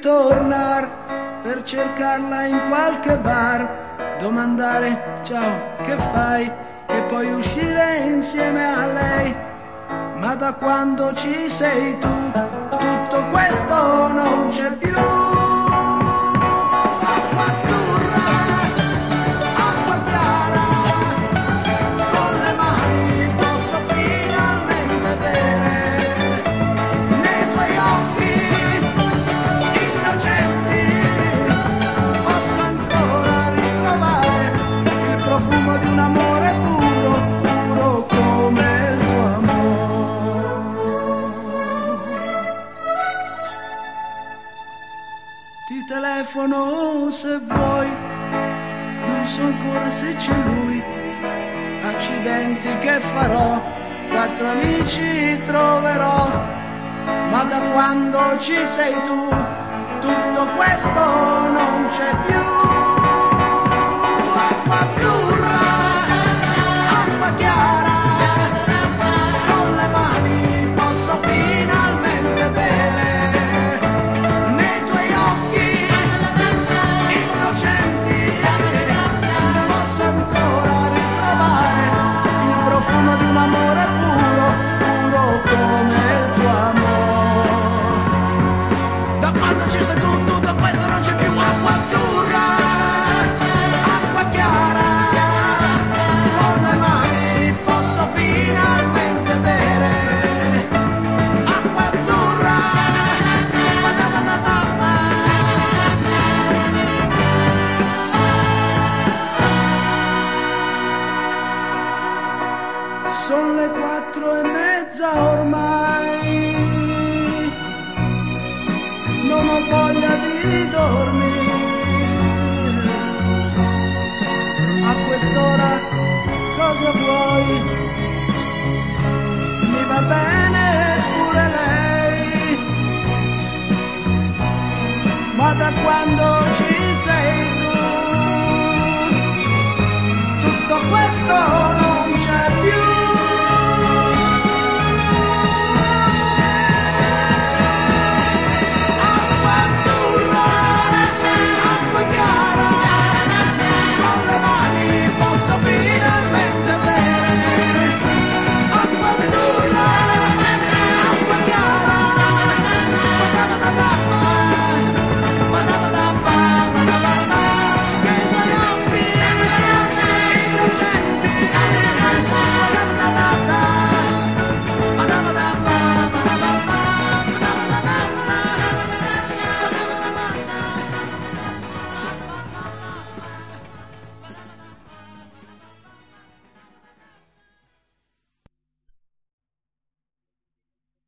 tornare per cercarla in qualche bar, domandare ciao che fai e poi uscire insieme a lei. Ma da quando ci sei tu, telefono se vuoi, non so ancora se c'è lui. Accidenti che farò, quattro amici troverò, ma da quando ci sei tu, tutto questo non c'è più. Quattro e mezza ormai, non ho voglia di dormire. A quest'ora cosa vuoi? Mi va bene pure lei, ma da quando